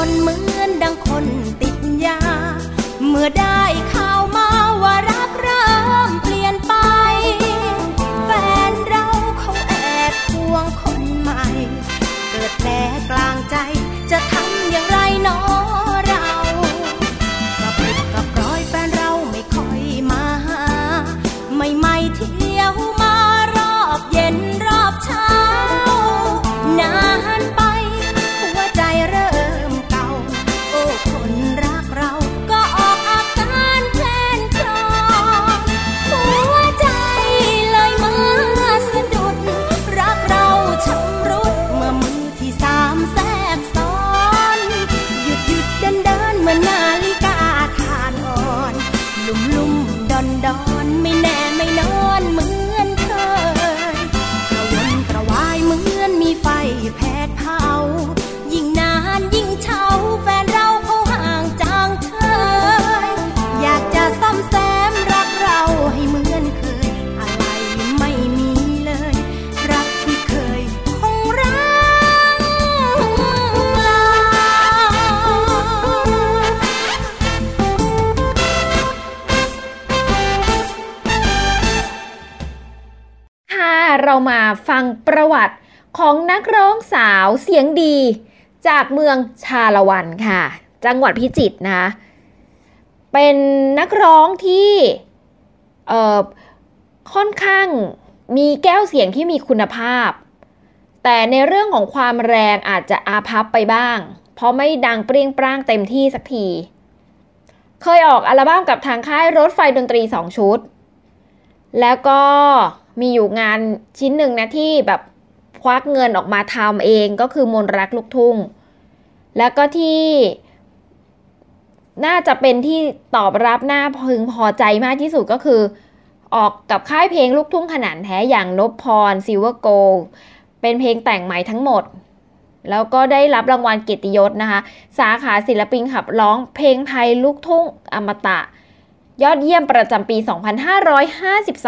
ายกระวนมือ จากเมืองชาละวันค่ะ จังหวัดพิจิตรนะ เป็นนักร้องที่เอ่อค่อนข้างมีแก้วเสียงที่มีคุณภาพ แต่ในเรื่องของความแรงอาจจะอาพับไปบ้าง เพราะไม่ดังเปรี้ยงปร้างเต็มที่สักที เคยออกอัลบั้มกับทางค่ายรถไฟดนตรีสองชุด แล้วก็มีอยู่งานชิ้นหนึ่งนะที่แบบควักเงินออกมาทำเองก็คือมนรักลูกทุ่ง แล้วก็ที่น่าจะเป็นที่ตอบรับน่าพึงพอใจมากที่สุดก็คือ ออกกับค่ายเพลงลูกทุ่งขนานแท้อย่างนพพรซิลเวอร์โกลเป็นเพลงแต่งใหม่ทั้งหมด แล้วก็ได้รับรางวัลเกียรติยศนะคะ สาขาศิลปินขับร้องเพลงไทยลูกทุ่งอมตะ ยอดเยี่ยมประจำปี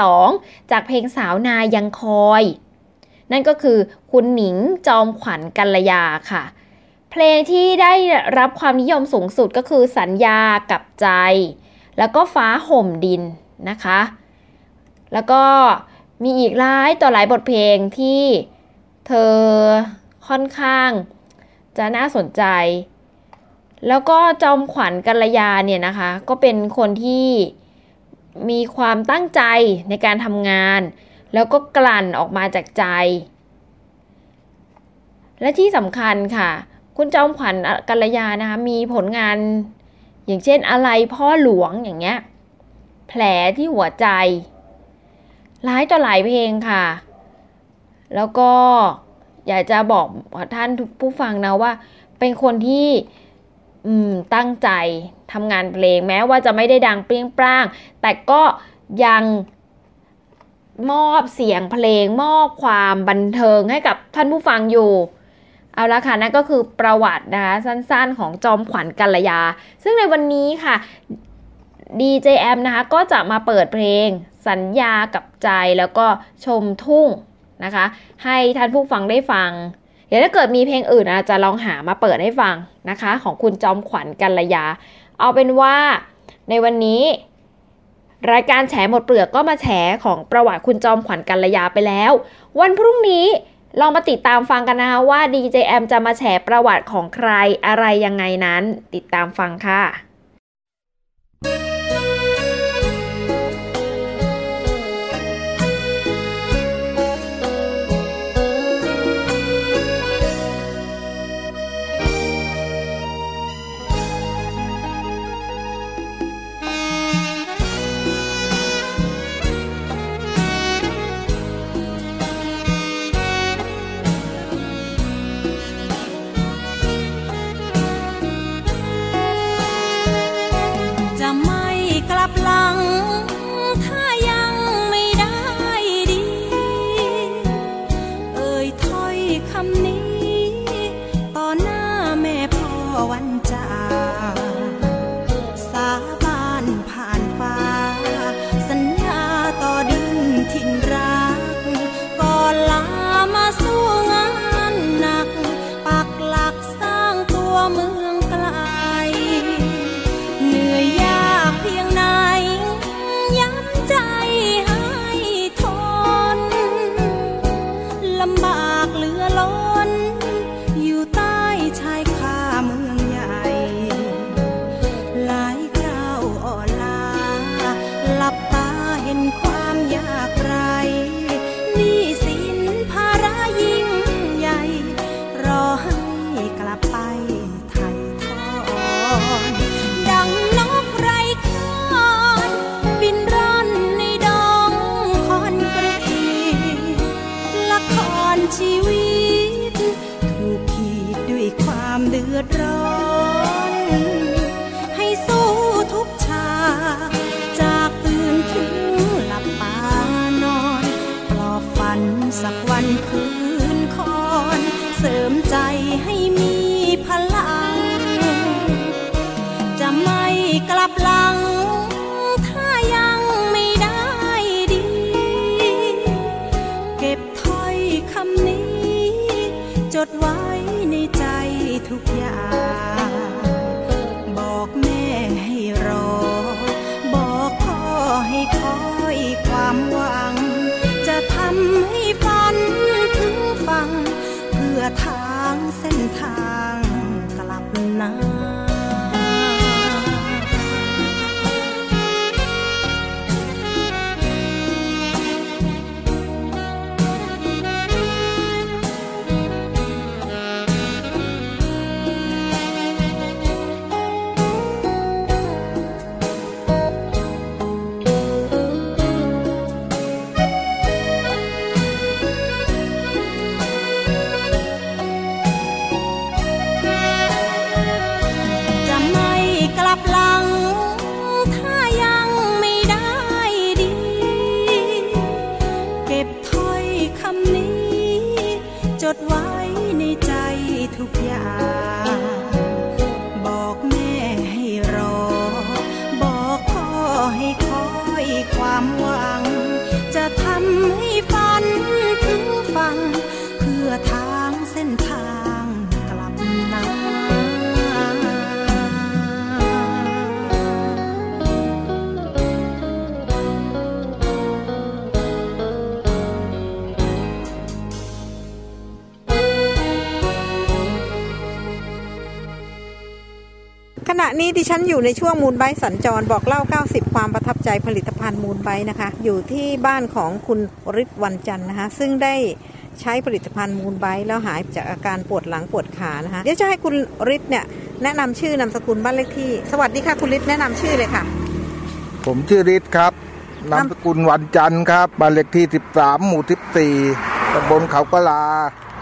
2552 จากเพลงสาวนายังคอย นั่นก็คือคุณหนิงจอมขวัญกัลยาค่ะ เพลงที่ได้รับความนิยมสูงสุดก็คือสัญญากับใจ แล้วก็ฟ้าห่มดินนะคะ แล้วก็มีอีกหลายต่อหลายบทเพลงที่เธอค่อนข้างจะน่าสนใจ แล้วก็จอมขวัญกัลยาเนี่ยนะคะ ก็เป็นคนที่มีความตั้งใจในการทำงาน แล้วก็กลั่นออกมาจากใจ และที่สำคัญค่ะ คุณจอมขวัญกัลยานะคะมีผลงาน อย่างเช่นอะไรพ่อหลวงอย่างเงี้ย แผลที่หัวใจ หลายต่อหลายเพลงค่ะ แล้วก็อยากจะบอกท่านผู้ฟังนะว่า เป็นคนที่ตั้งใจทำงานเพลงแม้ว่าจะไม่ได้ดังเปรี้ยงปร้าง แต่ก็ยังมอบเสียงเพลงมอบความบันเทิงให้กับท่านผู้ฟังอยู่ เอาละค่ะนั่นก็คือประวัตินะคะสั้นๆ ของจอมขวัญกัลยา ซึ่งในวันนี้ค่ะ DJM นะคะก็จะมาเปิดเพลงสัญญากับใจแล้วก็ชมทุ่งนะคะ ให้ท่านผู้ฟังได้ฟัง เดี๋ยวถ้าเกิดมีเพลงอื่นอาจจะลองหามาเปิดให้ฟังนะคะ ของคุณจอมขวัญกัลยา เอาเป็นว่าในวันนี้ รายการแฉหมดเปลือกก็มาแฉของประวัติคุณจอมขวัญกัลยาไปแล้ว วันพรุ่งนี้ ลองมาติดตามฟังกันนะคะว่า DJM จะมาแฉประวัติของใครอะไรยังไงนั้น ติดตามฟังค่ะจะ จดไว้ในใจทุกอย่าง บอกแม่ให้รอ บอกพ่อให้คอยความหวัง จะทำให้ฝั นี้ดิฉันอยู่ในช่วงมูลไบสัญจรบอกเล่า 90 ความประทับใจผลิตภัณฑ์มูลไบนะคะ อยู่ที่บ้านของคุณฤทธิ์วันจันทร์นะคะ ซึ่งได้ใช้ผลิตภัณฑ์มูลไบแล้วหายจากอาการปวดหลังปวดขานะคะ เดี๋ยวจะให้คุณฤทธิ์เนี่ยแนะนำชื่อนามสกุลบ้านเลขที่ สวัสดีค่ะคุณฤทธิ์แนะนำชื่อเลยค่ะ ผมชื่อฤทธิ์ครับนามสกุลวันจันทร์ครับบ้านเลขที่ 13 หมู่ 14ตำบลเขากะลา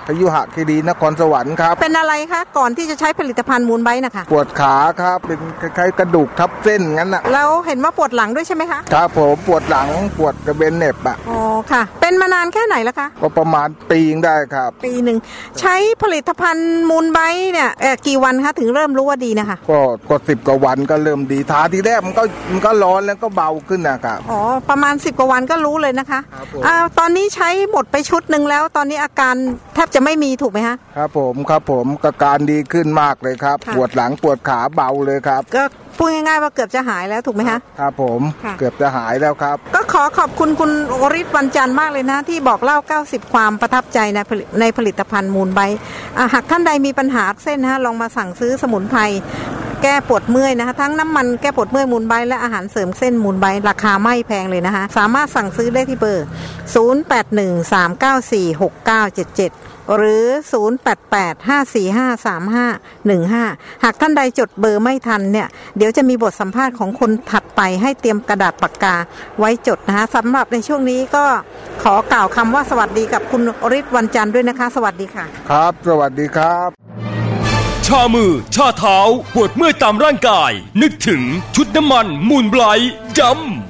พยุหะคีรีนครสวรรค์ครับ เป็นอะไรคะ ก่อนที่จะใช้ผลิตภัณฑ์มูลไบต์นะคะปวดขาครับ เป็นคล้ายๆกระดูกทับเส้นงั้นน่ะแล้วเห็นว่าปวดหลังด้วยใช่ไหมคะ ครับผมปวดหลังปวดกระเบนเหน็บอะอ๋อค่ะ เป็นมานานแค่ไหนแล้วคะ ก็ประมาณปีงได้ครับ ปีหนึ่งใช้ผลิตภัณฑ์มูลไบต์เนี่ยเอ่อกี่วันคะถึงเริ่มรู้ว่าดีนะคะ ก็ก็สิบกว่าวันก็เริ่มดีทาทีแรกมันก็มันก็ร้อนแล้วก็เบาขึ้นนะครับ อ๋อ ประมาณ 10 กว่าวันก็รู้เลยนะคะครับผม อ่าตอนนี้ใช้หมดไปชุดหนึ่งแล้ว ตอนนี้อาการแทบจะไม่มีถูกไหมคะครับผมครับผมก็การดีขึ้นมากเลยครับค่ะปวดหลังปวดขาเบาเลยครับ ก็พูดง่ายๆว่าเกือบจะหายแล้วถูกไหมคะครับผมค่ะเกือบจะหายแล้วครับ ก็ขอขอบคุณคุณโอริศวันจันทร์มากเลยนะ ที่บอกเล่า 90 ความประทับใจในผลิตในผลิตภัณฑ์มูลไบต์อ่าหากท่านใดมีปัญหาเส้นนะฮะลองมาสั่งซื้อสมุนไพรแก้ปวดเมื่อยนะคะทั้งน้ำมันแก้ปวดเมื่อยมูลไบต์และอาหารเสริมเส้นมูลไบต์ราคาไม่แพงเลยนะคะ สามารถสั่งซื้อได้ที่เบอร์ 0813946977 หรือ 0885453515 หากท่านใดจดเบอร์ไม่ทันเนี่ย เดี๋ยวจะมีบทสัมภาษณ์ของคนถัดไปให้เตรียมกระดาษปากกาไว้จดนะคะสำหรับในช่วงนี้ก็ขอกล่าวคำว่าสวัสดีกับคุณฤทธิ์วันจันทร์ด้วยนะคะ สวัสดีค่ะ ครับ สวัสดีครับชามือ ชาเท้า ปวดเมื่อยตามร่างกาย นึกถึงชุดน้ำมันมูลไบรท์จำ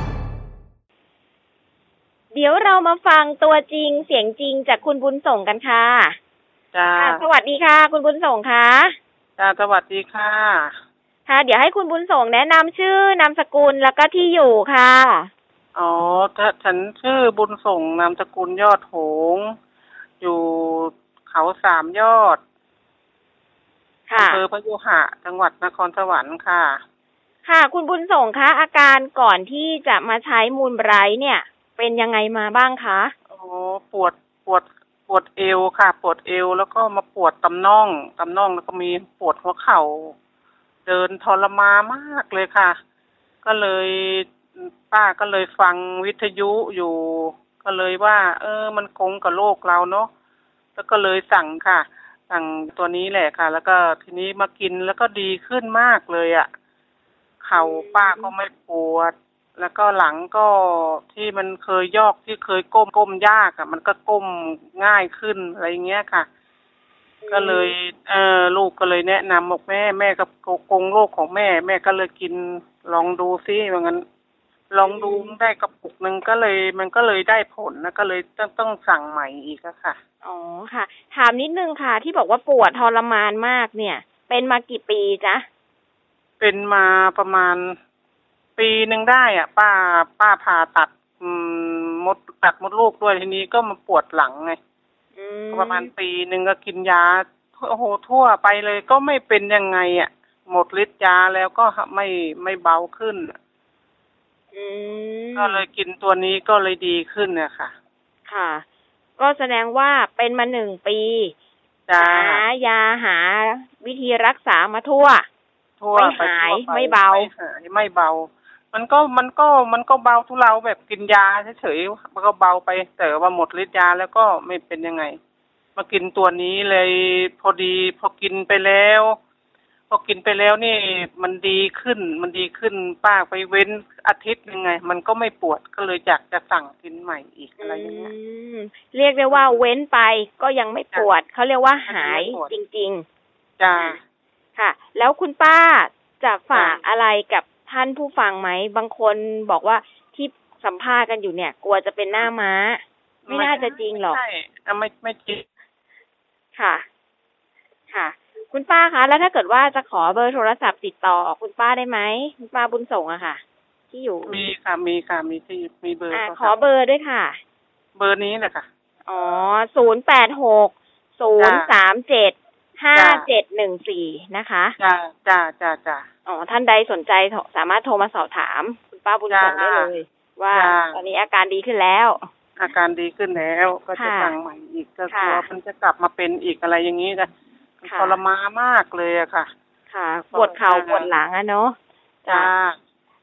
เก้าสี่หกเก้าเจ็ดเจ็ดเดี๋ยวเรามาฟังตัวจริงเสียงจริงจากคุณบุญส่งกันค่ะจ้าค่ะสวัสดีค่ะ คุณบุญส่งค่ะจ้าสวัสดีค่ะ ค่ะ เดี๋ยวให้คุณบุญส่งแนะนำชื่อนามสกุลแล้วก็ที่อยู่ค่ะ อ๋อถ้าฉันชื่อบุญส่งนามสกุลยอดโหง อยู่เขาสามยอดค่ะอำเภอพยุหะ จังหวัดนครสวรรค์ค่ะ ค่ะ คุณบุญส่งคะอาการก่อนที่จะมาใช้มูลไบรท์เนี่ย เป็นยังไงมาบ้างคะอ๋อปวดปวดปวดเอวค่ะ ปวดเอวแล้วก็มาปวดตำน่องตำน่องแล้วก็มีปวดหัวเข่า เดินทรมามากเลยค่ะ ก็เลยป้าก็เลยฟังวิทยุอยู่ ก็เลยว่า เออ มันคงกับโรคเราเนาะแล้วก็เลยสั่งค่ะ สั่งตัวนี้แหละค่ะ แล้วก็ทีนี้มากินแล้วก็ดีขึ้นมากเลยอะ่ะ เข่าป้าก็ไม่ปวด แล้วก็หลังก็ที่มันเคยยอกที่เคยก้มก้มยากอะ่ะ มันก็ก้มง่ายขึ้นอะไรอย่างเงี้ยค่ะ ก็เลยเออลูกก็เลยแนะนำบอกแม่แม่ก็โกงโรคของแม่ แม่ก็เลยกินลองดูซิว่างั้น ลองดูได้กระปุกหนึ่งก็เลย มันก็เลยได้ผลนะก็เลยต้องต้องสั่งใหม่อีกอะค่ะอ๋อค่ะ ถามนิดนึงค่ะ ที่บอกว่าปวดทรมานมากเนี่ย เป็นมากี่ปีจ๊ะเป็นมาประมาณ ปีหนึ่งได้อะป้าป้าผ่าตัด อืมมดตัดมดลูกด้วยทีนี้ก็มาปวดหลังไงอืมประมาณปีหนึ่งก็กินยาโอ้โหทั่วไปเลยก็ไม่เป็นยังไงอะหมดฤทธิ์ยาแล้วก็ไม่ไม่เบาขึ้นอืมก็เลยกินตัวนี้ก็เลยดีขึ้นเนี่ยค่ะ ค่ะ ก็แสดงว่าเป็นมาหนึ่งปีจ้าหายาหาวิธีรักษามาทั่วทั่วไม่ไปหายทั่วปไม่เบาไม่หายไม่เบา มันก็มันก็มันก็เบาทุเราแบบกินยาเฉยๆมันก็เบาไป แต่ว่าหมดฤทธิ์ยาแล้วก็ไม่เป็นยังไง มากินตัวนี้เลยพอดีพอกินไปแล้ว พอกินไปแล้วนี่มันดีขึ้นมันดีขึ้นป้าไปเว้นอาทิตย์ยังไง มันก็ไม่ปวดก็เลยอยากจะสั่งกินใหม่อีกอะไรอย่างเงี้ยอืมเรียกได้ว่าเว้นไปก็ยังไม่ปวดเขาเรียกว่าหายไม่ปวดจริงจ้าๆค่ะ แล้วคุณป้าจะฝากจ้ะอะไรกับ ท่านผู้ฟังไหม บางคนบอกว่าที่สัมภาษณ์กันอยู่เนี่ย กลัวจะเป็นหน้าม้า ไม่น่าจะจริงหรอกไม่ใช่อะไม่ไม่จริง ค่ะ ค่ะ คุณป้าคะ แล้วถ้าเกิดว่าจะขอเบอร์โทรศัพท์ติดต่อคุณป้าได้ไหมคุณป้าบุญส่งอะค่ะ ที่อยู่ มีค่ะ มีค่ะ มีที่มีเบอร์อ่าโทรศัพท์ขอเบอร์ด้วยค่ะ เบอร์นี้แหละค่ะ อ๋อศูนย์แปดหกศูนย์สามเจ็ด ห้าเจ็ดหนึ่งสี่นะคะจ้าจ้าจ้าจ้าอ๋อท่านใดสนใจโทรสามารถโทรมาสอบถามคุณป้าบุญส่งได้จ้าเลย ว่าจ้าตอนนี้อาการดีขึ้นแล้ว อาการดีขึ้นแล้วก็จะค่ะสั่งใหม่อีกก็กค่ะลัวมันจะกลับมาเป็นอีกอะไรอย่างนี้นะค่ะทรมานมากเลยอะค่ะ ค่ะปวดเข่าปวดหลังอะเนาะจ้า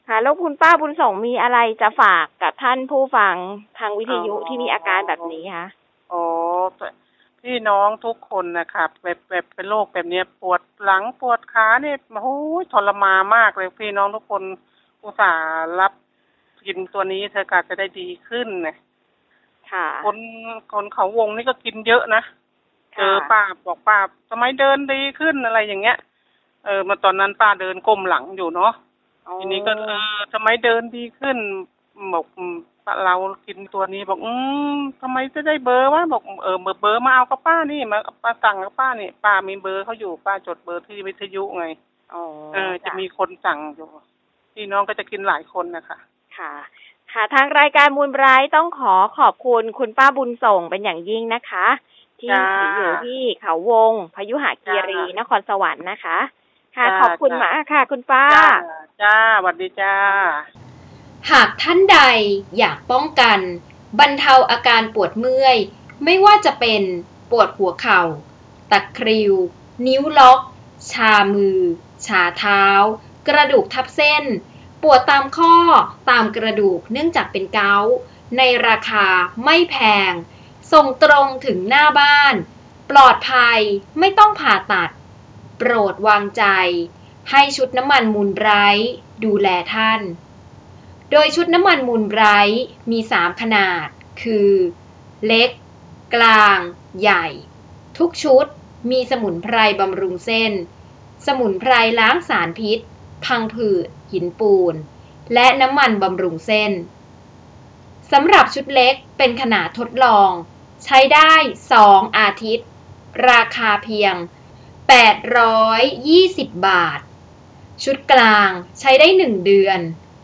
ค่ะแล้วคุณป้าบุญส่งมีอะไรจะฝากกับท่านผู้ฟังทางวิทยุอ๋อที่มีอาการแบบนี้คะโอ้ พี่น้องทุกคนนะคะแบบแบบเป็นโรคแบบเนี้ยปวดหลังปวดขาเนี่ยโอ้ยทรมานมากเลยพี่น้องทุกคนอุตส่าห์รับกินตัวนี้เธอก็จะได้ดีขึ้นนะค่ะ คนคนเขาวงนี่ก็กินเยอะนะเจอค่ะป้าบอกป้าทำไมเดินดีขึ้นอะไรอย่างเงี้ย เออมาตอนนั้นป้าเดินก้มหลังอยู่เนาะอ๋อทีนี้ก็เออทำไมเดินดีขึ้นบอกอืม เรากินตัวนี้บอกอืมทำไมจะได้เบอร์วะบอกเออเบอร์เบอร์มาเอากับป้านี่มาป้าสั่งกับป้านี่ป้ามีเบอร์เขาอยู่ป้าจดเบอร์ที่วิทยุไงอ๋อเออ จะมีคนสั่งอยู่พี่น้องก็จะกินหลายคนนะคะค่ะ ค่ะ ทางรายการมูลไบรท์ต้องขอขอบคุณคุณป้าบุญส่งเป็นอย่างยิ่งนะคะ ที่จ้าอยู่ที่เขาวง พยุหคีรีจ้านครสวรรค์นะคะ ค่ะจ้าขอบคุณจ้ามมากค่ะ คุณป้า จ้าจ้าสวัสดีจ้า หากท่านใดอยากป้องกัน บรรเทาอาการปวดเมื่อย ไม่ว่าจะเป็นปวดหัวเข่า ตะคริว นิ้วล็อก ชามือ ชาเท้า กระดูกทับเส้น ปวดตามข้อตามกระดูกเนื่องจากเป็นเกาต์ในราคาไม่แพง ส่งตรงถึงหน้าบ้าน ปลอดภัยไม่ต้องผ่าตัด โปรดวางใจ ให้ชุดน้ำมันมูลไรท์ดูแลท่าน โดยชุดน้ำมันมูลไบรท์มี 3 ขนาด คือ เล็ก กลาง ใหญ่ ทุกชุดมีสมุนไพรบำรุงเส้น สมุนไพรล้างสารพิษ พังผืด หินปูน และน้ำมันบำรุงเส้น สำหรับชุดเล็กเป็นขนาดทดลอง ใช้ได้ 2 อาทิตย์ ราคาเพียง 820 บาท ชุดกลางใช้ได้ 1 เดือน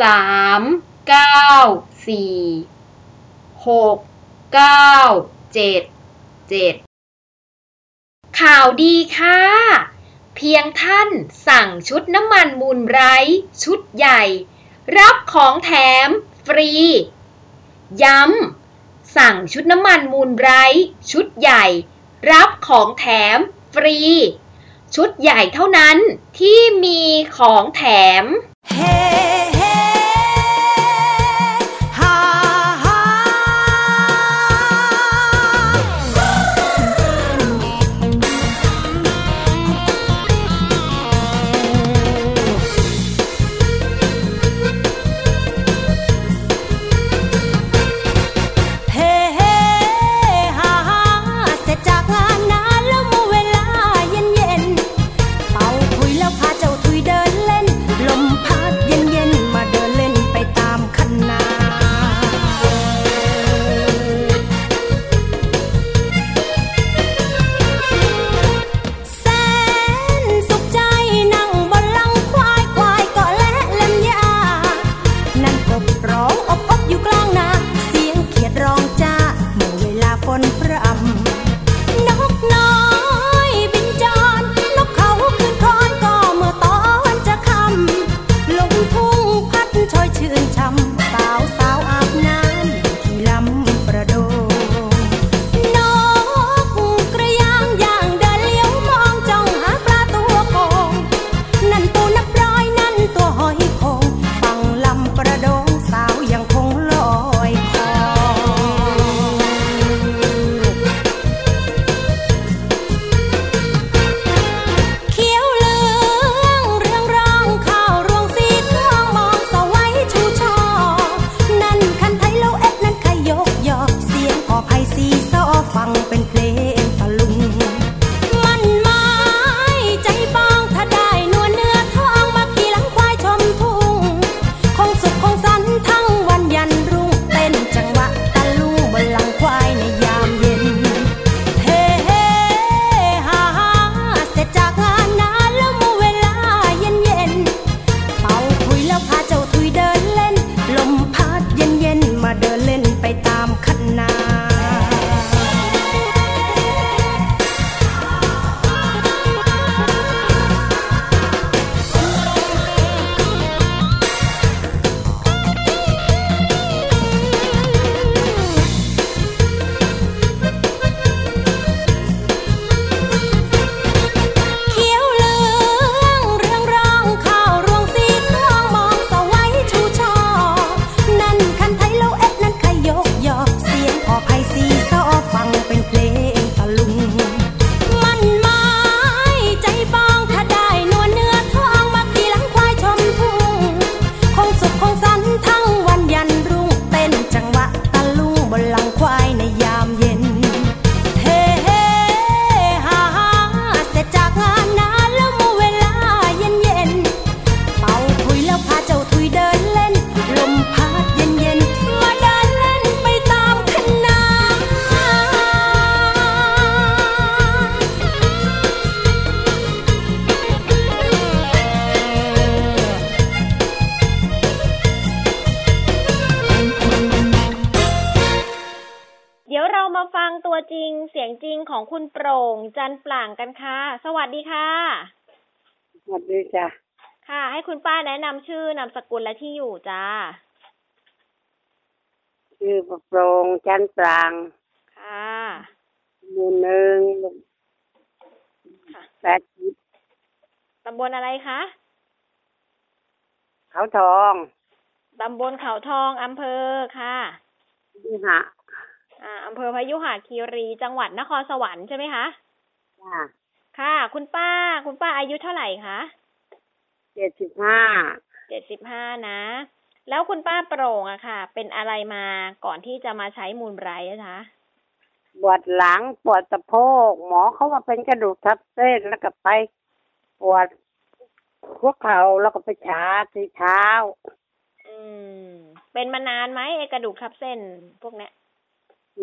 3 9 4 6 9 7 7ข่าวดีค่ะ เพียงท่านสั่งชุดน้ำมันมูลไบรท์ชุดใหญ่ รับของแถมฟรี ย้ำสั่งชุดน้ำมันมูลไบรท์ชุดใหญ่ รับของแถมฟรี ชุดใหญ่เท่านั้นที่มีของแถมเโปร่งจันปล่างกันค่ะ สวัสดีค่ะ สวัสดีจ้ะค่ะ ให้คุณป้าแนะนำชื่อนามสกุลและที่อยู่จ้าชื่อประโปรงจันทร์ปรางค่ะหมู่หนึ่งค่ะแปดสิบตำบลอะไรคะเขาทองตำบลเขาทองอำเภอค่ะยี่หะ อ่าอำเภอพยุหคีรีจังหวัดนครสวรรค์ใช่ไหมคะจ้ะค่ะ คุณป้า คุณป้าอายุเท่าไหร่คะเจ็ดสิบห้าเจ็ดสิบห้านะ แล้วคุณป้าโปร่งอะค่ะ เป็นอะไรมาก่อนที่จะมาใช้มูลไบรท์อะคะปวดหลังปวดสะโพก หมอเขาว่าเป็นกระดูกทับเส้นแล้วก็ไปปวดหัวเข่าแล้วก็ไปชาที่เท้า อืม เป็นมานานไหมไอ้กระดูกทับเส้นพวกเนี้ย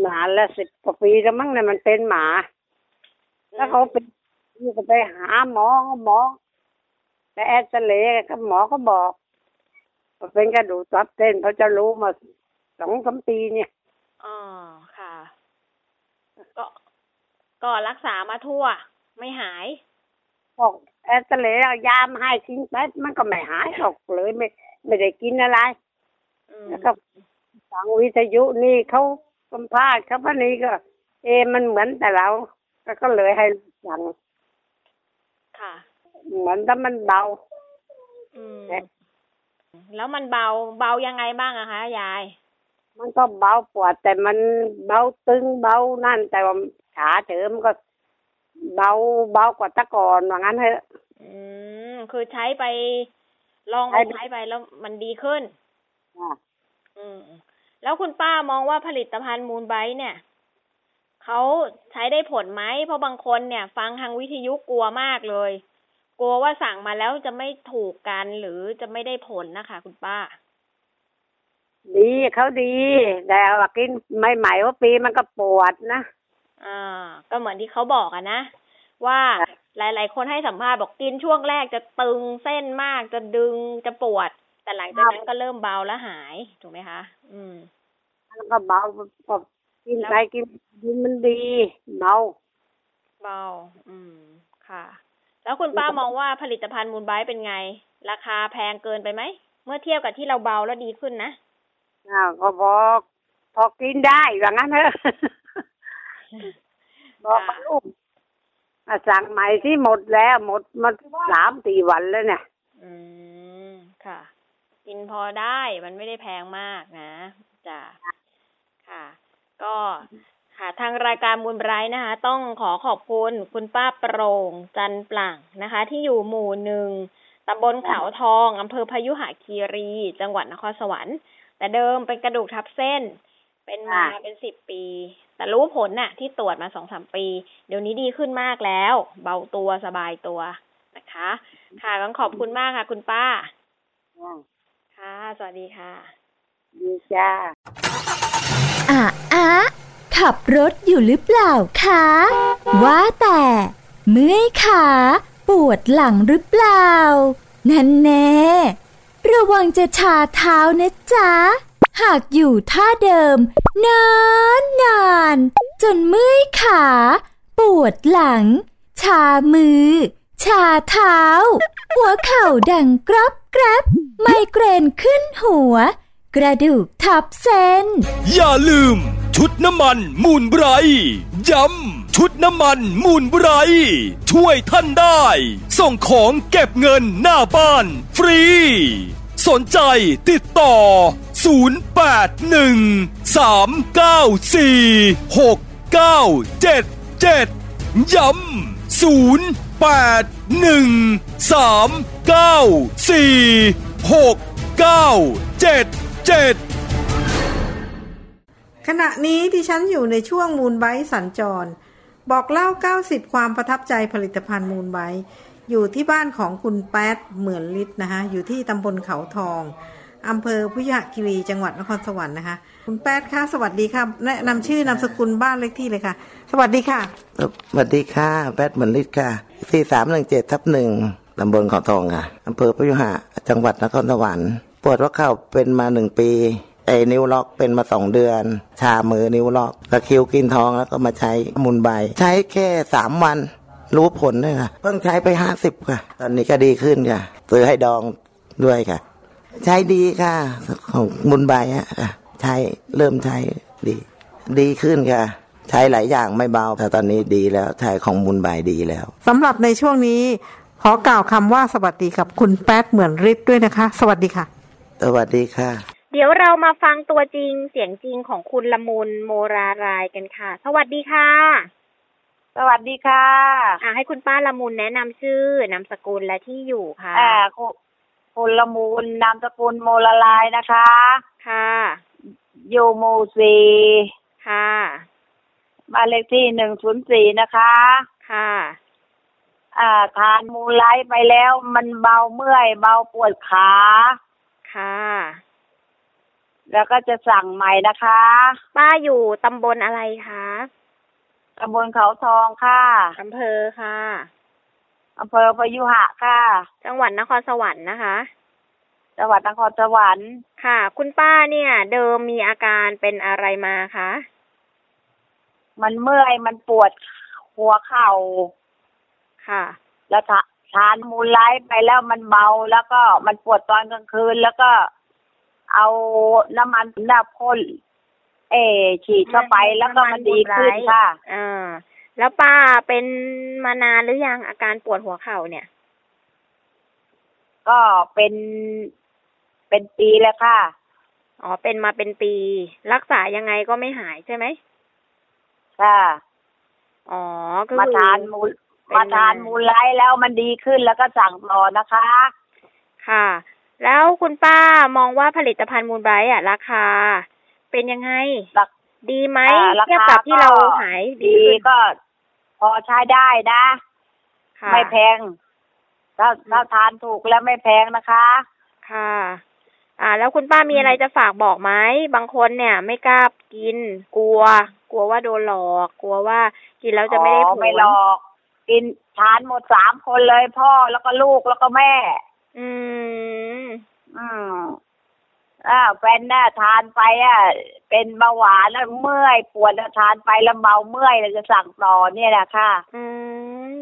นานละสิบกว่าปีแล้วมั้งเนี่ยมันเป็นหมา แล้วเขาไปนี่ก็ไปหาหมอหมอแต่แอดเซเลก็หมอก็บอกว่าเป็นกระดูกทับเส้นเขาจะรู้มาสองสามปีเนี่ยอ๋อค่ะ ก็ก็รักษามาทั่ว ไม่หายบอกแอดเซเลเอายามาให้กินไปมันก็ไม่หายหรอกเลยไม่ไม่ได้กินอะไรอืมแล้วก็ฟังวิทยุนี่เขา สัมภาษณ์เขาว่านี่ก็ เอะมันเหมือนแต่เราก็ก็เลยให้ฟังค่ะ เหมือนถ้ามันเบา อืมแต่แล้วมันเบาเบายังไงบ้างอะคะยาย มันก็เบาปวด แต่มันเบาตึงเบานั่น แต่ว่าขาเฉยมันก็ เบาเบากว่าแตะก่อนว่างั้นเถอะ อืม คือใช้ไปลองใช้เอาใช้ไปแล้วมันดีขึ้น อะอืม แล้วคุณป้ามองว่าผลิตภัณฑ์มูลไบรท์เนี่ยเขาใช้ได้ผลไหมเพราะบางคนเนี่ย ฟังทางวิทยุกลัวมากเลย กลัวว่าสั่งมาแล้วจะไม่ถูกกันหรือจะไม่ได้ผลนะคะ คุณป้า ดีเขาดีแต่ว่ากินไม่ใหม่ๆว่าปีมันก็ปวดนะอ่า ก็เหมือนที่เขาบอกอะนะว่าหลาย ๆ คนให้สัมภาษณ์บอกกินช่วงแรกจะตึงเส้นมากจะดึงจะปวด แต่หลังจากนั้นก็เริ่มเบาแล้วหายถูกไหมคะ อืมมันก็เบาพอกินไปกินกินมันดีเบาเบา อืม ค่ะ แล้วคุณป้ามองว่าผลิตภัณฑ์มูลไบรท์เป็นไง ราคาแพงเกินไปไหม เมื่อเทียบกับที่เราเบาแล้วดีขึ้นนะอ่าก็พอพอกินได้ว่างั้นเถอะบอกกับลูกอะสั่งใหม่ที่หมดแล้ว หมดมาสามสี่วันแล้วเนี่ย อืม ค่ะ กินพอได้มันไม่ได้แพงมากนะจ้ะค่ะ ก็ค่ะ ทางรายการมูลไบรท์นะคะ ต้องขอขอบคุณคุณป้าโปร่งจันปลั่งนะคะ ที่อยู่หมู่หนึ่งตำบลเขาทองอำเภอพยุหคีรี จังหวัดนครสวรรค์ แต่เดิมเป็นกระดูกทับเส้น เป็นมาค่ะเป็นสิบปี แต่รู้ผลน่ะ ที่ตรวจมาสองสามปี เดี๋ยวนี้ดีขึ้นมากแล้ว เบาตัวสบายตัวนะคะ ค่ะต้องขอบคุณมากค่ะ คุณป้าอ่า ค่ะ สวัสดีค่ะ ดีจ้าอะอะขับรถอยู่หรือเปล่าคะ ว่าแต่ เมื่อยขาปวดหลังหรือเปล่า นั่นแน่ระวังจะชาเท้านะจ๊ะ หากอยู่ท่าเดิม นานนานๆจนเมื่อยขา ปวดหลัง ชามือ ชาเท้า หัวเข่าดังกรอบแกรบไมเกรนขึ้นหัว กระดูกทับเส้น อย่าลืม ชุดน้ำมันมูลไบรท์ย้ำชุดน้ำมันมูลไบรท์ช่วยท่านได้ ส่งของเก็บเงินหน้าบ้าน ฟรี สนใจติดต่อ 0813946977 ย้ำ 8 1 3 9 4 6 9 7 7 ขณะนี้ที่ฉันอยู่ในช่วงมูลไบสัญจร บอกเล่า 90 ความประทับใจผลิตภัณฑ์มูลไบอยู่ที่บ้านของคุณแป๊ดเหมือนลิศนะคะอยู่ที่ตำบลเขาทอง อำเภอพุยะคีรีจังหวัดนครสวรรค์นะคะ คุณแป๊ดคะสวัสดีค่ะ แนะนำชื่อนามสกุลบ้านเลขที่เลยค่ะ สวัสดีค่ะ สวัสดีค่ะแบทเหมือนลิศค่ะสี่สามหนึ่งเจ็ดทับหนึ่งตำบลเขาทองค่ะอำเภอพยุหะจังหวัดนครสวรรค์ปวดว่าเข่าเป็นมาหนึ่งปีไอ้นิ้วล็อกเป็นมาสองเดือน ชามือนิ้วล็อกตะคิวกินทองแล้วก็มาใช้มุนใบ ใช้แค่สามวัน รู้ผลเลยค่ะเพิ่งใช้ไปห้าสิบค่ะ ตอนนี้ก็ดีขึ้นค่ะซื้อให้ดองด้วยค่ะ ใช้ดีค่ะ ของมุนใบอะค่ะใช้เริ่มใช้ดี ดีขึ้นค่ะ ใช้หลายอย่างไม่เบาแต่ตอนนี้ดีแล้วใช้ของมุนใบดีแล้วสำหรับในช่วงนี้ขอกล่าวคำว่าสวัสดีกับคุณแป๊ดเหมือนฤทธิ์ด้วยนะคะ สวัสดีค่ะ สวัสดีค่ะ เดี๋ยวเรามาฟังตัวจริงเสียงจริงของคุณละมุนโมรารายกันค่ะ สวัสดีค่ะ สวัสดีค่ะอ่าให้คุณป้าละมุนแนะนำชื่อนามสกุลและที่อยู่ค่ะอ่า คุณคุณละมูลนามสกุลโมละลายนะคะ ค่ะ อยู่หมู่สี่ค่ะบ้านเลขที่หนึ่งศูนย์สี่นะคะ ค่ะ อ่าทานมูลไลท์ไปแล้วมันเบาเมื่อย เบาปวดขา ค่ะ แล้วก็จะสั่งใหม่นะคะ ป้าอยู่ตำบลอะไรคะ ตำบลเขาทองค่ะ อำเภอค่ะ อำเภอพยุหะค่ะ จังหวัดนครสวรรค์นะคะ จังหวัดนครสวรรค์ค่ะ คุณป้าเนี่ย เดิมมีอาการเป็นอะไรมาคะมันเมื่อยมันปวดหัวเข่าค่ะ แล้วทาทานมูลไลท์ไปแล้วมันเบาแล้วก็มันปวดตอนกลางคืน แล้วก็เอาน้ำมันหน้าพ่นเออฉีดเข้าไปแล้วก็มันดีขึ้นค่ะอ่า แล้วป้าเป็นมานานหรือยังอาการปวดหัวเข่าเนี่ย ก็เป็นเป็นปีแล้วค่ะ อ๋อ เป็นมาเป็นปี รักษายังไงก็ไม่หายใช่ไหมค่ะ อ๋อก็มาคือทานมูลเป็นมาทานมานานมูลไลท์แล้วมันดีขึ้นแล้วก็สั่งต่อนะคะ ค่ะ แล้วคุณป้ามองว่าผลิตภัณฑ์มูลไบรท์อะราคา เป็นยังไงราดีไหมอ่าราเทียบคากับที่ก็เราหายดีดีขึ้นก็ พอใช้ได้นะ ค่ะไม่แพงถ้าถ้าทานถูกแล้วไม่แพงนะคะ ค่ะ อ่า แล้วคุณป้ามีอะไรจะฝากบอกไหมบางคนเนี่ย ไม่กล้ากิน กลัว กลัวว่าโดนหลอก กลัวว่ากินแล้วจะไม่ได้อ๋ผอลไม่หลอก กินทานหมดสามคนเลยพ่อแล้วก็ลูกแล้วก็แม่ อืม อืม อ่าแฟนน่ะทานไปอะเป็นเบาหวานแล้วเมื่อยปวดแล้วทานไปแล้วเบาเมื่อยแล้วจะสั่งต่อเนี่ยแหละค่ะ อื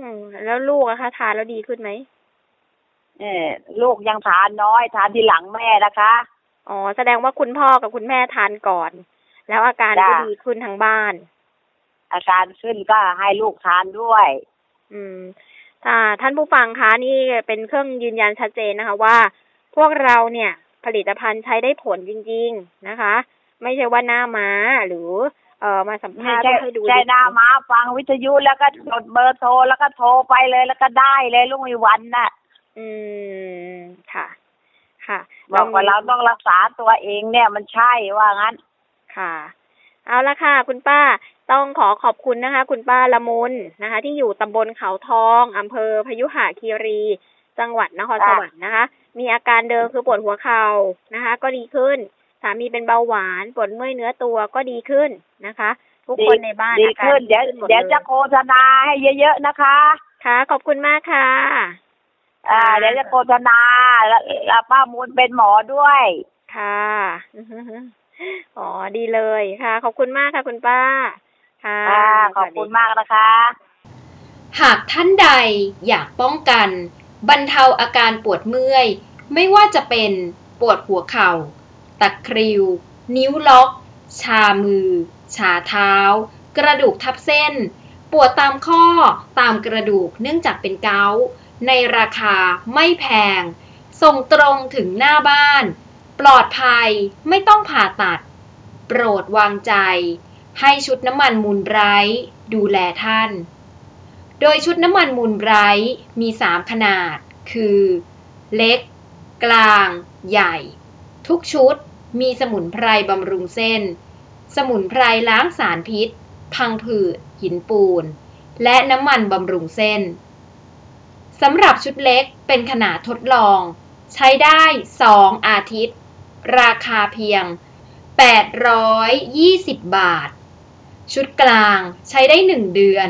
มแล้วลูกอะคะทานแล้วดีขึ้นไหมเออลูกยังทานน้อยทานทีหลังแม่นะคะอ๋อแสดงว่าคุณพ่อกับคุณแม่ทานก่อน แล้วอาการก็จ้ะดีขึ้นทั้งบ้าน อาการขึ้นก็ให้ลูกทานด้วย อืมอ่าท่านผู้ฟังคะนี่เป็นเครื่องยืนยันชัดเจนนะคะว่า พวกเราเนี่ย ผลิตภัณฑ์ใช้ได้ผลจริง ๆนะคะ ไม่ใช่ว่าหน้าม้าหรือ เอ่อมาสัมไม่ภาษณ์ใช่เพื่อให้ดูใช่หน้ามาฟังวิทยุแล้วก็จดเบอร์โทรแล้วก็โทรไปเลยแล้วก็ได้เลยลุงอีวันน่ะ อืมค่ะ ค่ะบอกว่าเราต้องรักษาตัวเองเนี่ยมันใช่ว่างั้น ค่ะ เอาละค่ะ คุณป้าต้องขอขอบคุณนะคะ คุณป้าละมุนนะคะ ที่อยู่ตำบลเขาทองอำเภอพยุหคีรี จังหวัดนครสวรรค์นะคะ มีอาการเดิมคือปวดหัวเข่านะคะ ก็ดีขึ้น สามีเป็นเบาหวานปวดเมื่อยเนื้อตัวก็ดีขึ้นนะคะ ทุกคนในบ้านดีอาการขึ้นเดี๋ยวหมเดี๋ยวลจะโฆษณาให้เยอะๆนะคะ ค่ะ ขอบคุณมากค่ะ อ่า เดี๋ยวจะโฆษณาแล้วแล้วป้ามูลเป็นหมอด้วย ค่ะอ๋อดีเลยค่ะ ขอบคุณมากค่ะคุณป้า ค่ะอ่าขอบคุณมากนะคะ หากท่านใดอยากป้องกัน บรรเทาอาการปวดเมื่อย ไม่ว่าจะเป็นปวดหัวเข่า ตะคริว นิ้วล็อก ชามือ ชาเท้า กระดูกทับเส้น ปวดตามข้อตามกระดูกเนื่องจากเป็นเกาในราคาไม่แพง ส่งตรงถึงหน้าบ้าน ปลอดภัยไม่ต้องผ่าตัด โปรดวางใจ ให้ชุดน้ำมันมูลไบรท์ดูแลท่าน โดยชุดน้ำมันมูลไบรท์มี 3 ขนาด คือ เล็ก กลาง ใหญ่ ทุกชุดมีสมุนไพรบำรุงเส้น สมุนไพรล้างสารพิษ พังผืด หินปูน และน้ำมันบำรุงเส้น สำหรับชุดเล็กเป็นขนาดทดลอง ใช้ได้ 2 อาทิตย์ ราคาเพียง 820 บาท ชุดกลางใช้ได้ 1 เดือน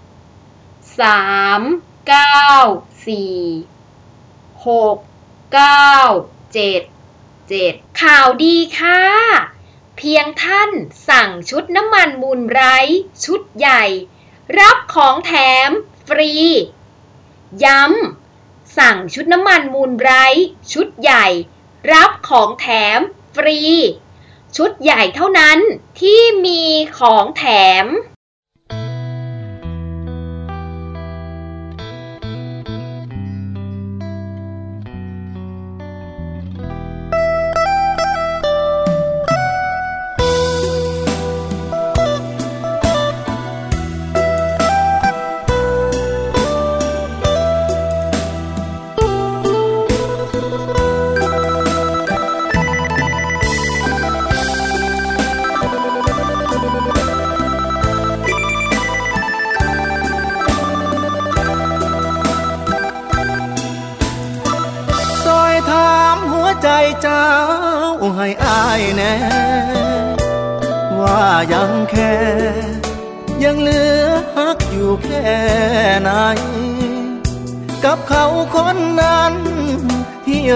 3 9 4 6 9 7 7ข่าวดีค่ะ เพียงท่านสั่งชุดน้ำมันมูลไร้ชุดใหญ่ รับของแถมฟรี ย้ำสั่งชุดน้ำมันมูลไร้ชุดใหญ่ รับของแถมฟรี ชุดใหญ่เท่านั้นที่มีของแถม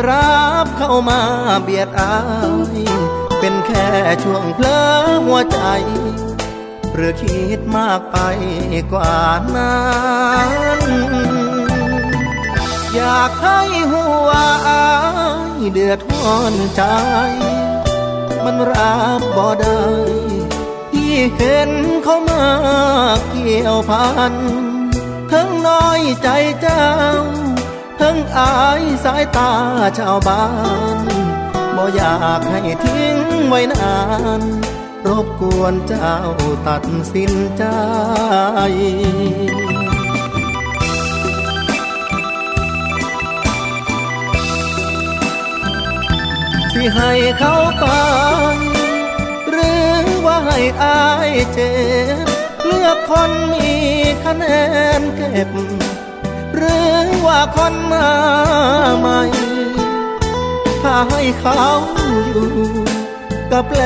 รับเข้ามาเบียดอาย เป็นแค่ช่วงเพลอหัวใจหรือคิดมากไปกว่านั้นอยากให้หัวอายเดือดร้อนใจ มันรับบ่ได้ที่เห็นเขามาเกี่ยวพันทั้งน้อยใจเจ้า ทั้งอายสายตาชาวบ้านบ่อยากให้ทิ้งไว้นาน รบกวนเจ้าตัดสินใจสิให้เขาไปหรือว่าให้อายเจ็บเลือกคนมีคะแนนเก็บ หรือว่าคนมาใหม่ ถ้าให้เขาอยู่ก็แปล